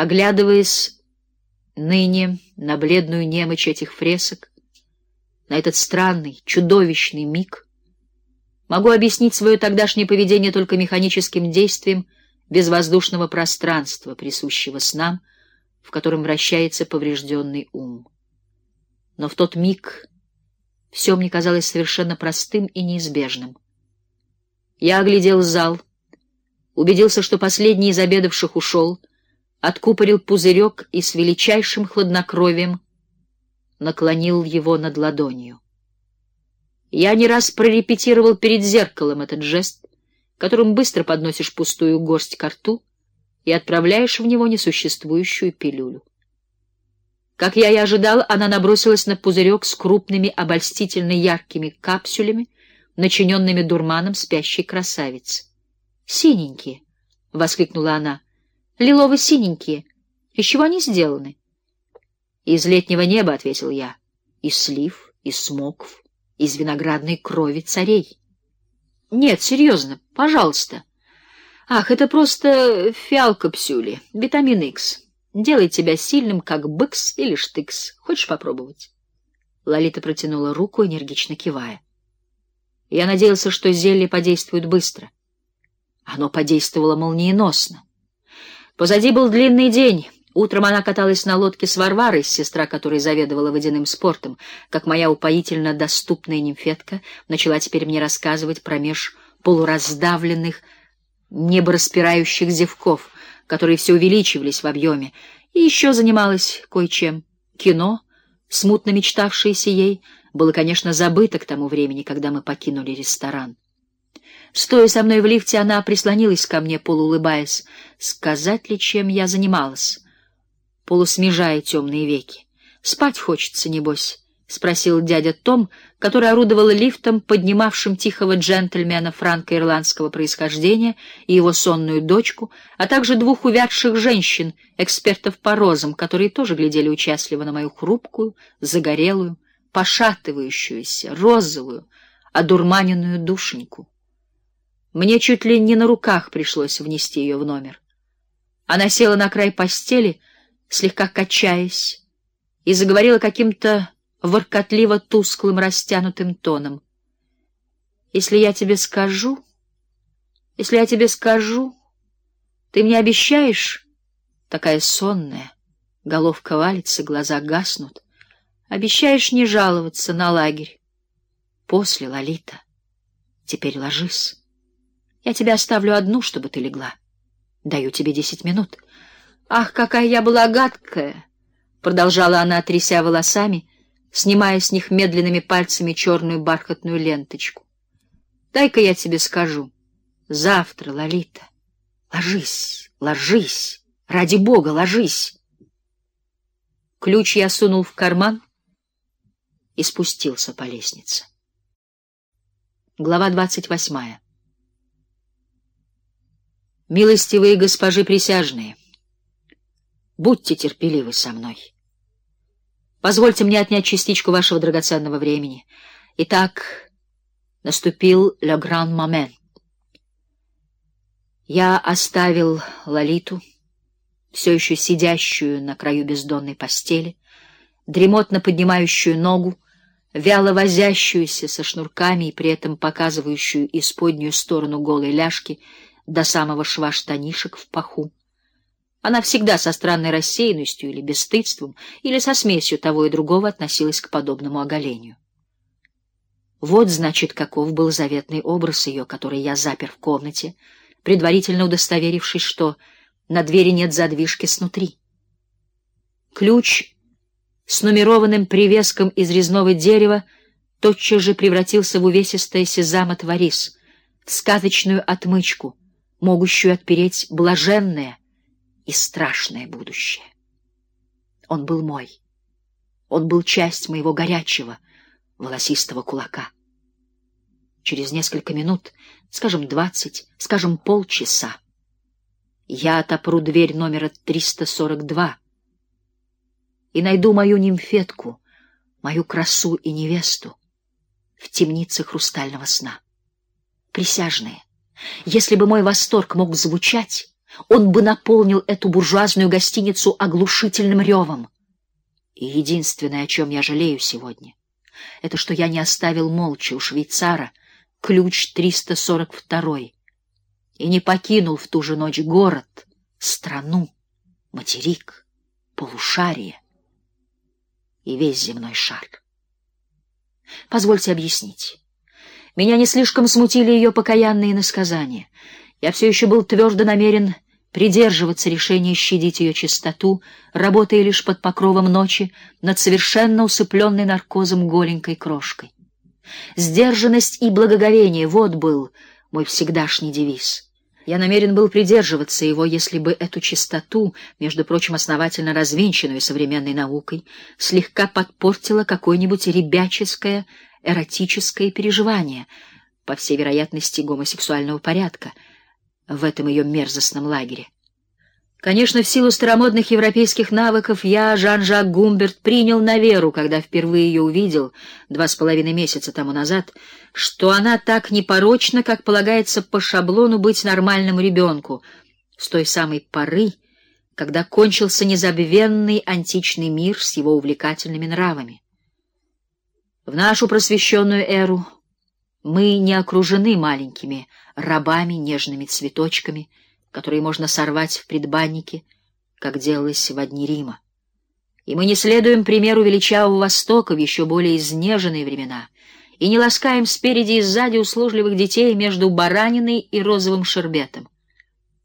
Оглядываясь ныне на бледную немочь этих фресок, на этот странный, чудовищный миг, могу объяснить свое тогдашнее поведение только механическим действием безвоздушного пространства, присущего снам, в котором вращается поврежденный ум. Но в тот миг все мне казалось совершенно простым и неизбежным. Я оглядел зал, убедился, что последний из обедавших ушел, откупорил пузырек и с величайшим хладнокровием наклонил его над ладонью. Я не раз прорепетировал перед зеркалом этот жест, которым быстро подносишь пустую горсть ко рту и отправляешь в него несуществующую пилюлю. Как я и ожидал, она набросилась на пузырек с крупными обольстительно яркими капсулями, начиненными дурманом спящей красавицы. «Синенькие!» — воскликнула она. «Лилово-синенькие! Из чего они сделаны?» «Из летнего неба», — ответил я. «Из слив, из смоков, из виноградной крови царей». «Нет, серьезно, пожалуйста». «Ах, это просто фиалкапсюли, витамин Икс. Делает тебя сильным, как быкс или штыкс. Хочешь попробовать?» Лолита протянула руку, энергично кивая. Я надеялся, что зелье подействует быстро. Оно подействовало молниеносно. Позади был длинный день. Утром она каталась на лодке с Варварой, сестра которой заведовала водяным спортом, как моя упоительно доступная нимфетка начала теперь мне рассказывать про меж полураздавленных, небораспирающих зевков, которые все увеличивались в объеме, и еще занималась кое-чем. Кино, смутно мечтавшееся ей, было, конечно, забыто к тому времени, когда мы покинули ресторан. Стоя со мной в лифте, она прислонилась ко мне, полуулыбаясь. Сказать ли, чем я занималась? Полусмежая темные веки. Спать хочется, небось. — спросил дядя Том, который орудовал лифтом, поднимавшим тихого джентльмена франко-ирландского происхождения и его сонную дочку, а также двух увядших женщин, экспертов по розам, которые тоже глядели участливо на мою хрупкую, загорелую, пошатывающуюся, розовую, одурманенную душеньку. Мне чуть ли не на руках пришлось внести ее в номер. Она села на край постели, слегка качаясь, и заговорила каким-то воркотливо тусклым растянутым тоном. «Если я тебе скажу, если я тебе скажу, ты мне обещаешь?» Такая сонная, головка валится, глаза гаснут. «Обещаешь не жаловаться на лагерь?» «После, Лолита. Теперь ложись. Я тебя оставлю одну, чтобы ты легла. Даю тебе десять минут». «Ах, какая я была гадкая!» — продолжала она, тряся волосами — снимая с них медленными пальцами черную бархатную ленточку. «Дай-ка я тебе скажу. Завтра, Лолита. Ложись, ложись, ради бога, ложись!» Ключ я сунул в карман и спустился по лестнице. Глава двадцать восьмая. Милостивые госпожи присяжные, будьте терпеливы со мной. Позвольте мне отнять частичку вашего драгоценного времени. Итак, наступил le grand moment. Я оставил Лолиту, все еще сидящую на краю бездонной постели, дремотно поднимающую ногу, вяло возящуюся со шнурками и при этом показывающую исподнюю сторону голой ляжки до самого шва штанишек в паху. Она всегда со странной рассеянностью или бесстыдством, или со смесью того и другого относилась к подобному оголению. Вот, значит, каков был заветный образ ее, который я запер в комнате, предварительно удостоверившись, что на двери нет задвижки снутри. Ключ с нумерованным привеском из резного дерева тотчас же превратился в увесистое сезама творис, в сказочную отмычку, могущую отпереть блаженное, и страшное будущее. Он был мой. Он был часть моего горячего, волосистого кулака. Через несколько минут, скажем, двадцать, скажем, полчаса, я отопру дверь номера 342 и найду мою нимфетку, мою красу и невесту в темнице хрустального сна. Присяжные, если бы мой восторг мог звучать, он бы наполнил эту буржуазную гостиницу оглушительным ревом. И единственное, о чем я жалею сегодня, это что я не оставил молча у швейцара ключ 342 и не покинул в ту же ночь город, страну, материк, полушарие и весь земной шар. Позвольте объяснить. Меня не слишком смутили ее покаянные насказания. Я все еще был твердо намерен придерживаться решения щадить ее чистоту, работая лишь под покровом ночи над совершенно усыпленной наркозом голенькой крошкой. Сдержанность и благоговение — вот был мой всегдашний девиз. Я намерен был придерживаться его, если бы эту чистоту, между прочим, основательно развенчанную современной наукой, слегка подпортило какое-нибудь ребяческое, эротическое переживание, по всей вероятности, гомосексуального порядка — в этом ее мерзостном лагере. Конечно, в силу старомодных европейских навыков я, Жан-Жак Гумберт, принял на веру, когда впервые ее увидел два с половиной месяца тому назад, что она так непорочна, как полагается по шаблону быть нормальному ребенку, с той самой поры, когда кончился незабвенный античный мир с его увлекательными нравами. В нашу просвещенную эру мы не окружены маленькими рабами, нежными цветочками, которые можно сорвать в предбаннике, как делалось в дни Рима. И мы не следуем примеру величавого Востока в еще более изнеженные времена и не ласкаем спереди и сзади услужливых детей между бараниной и розовым шербетом.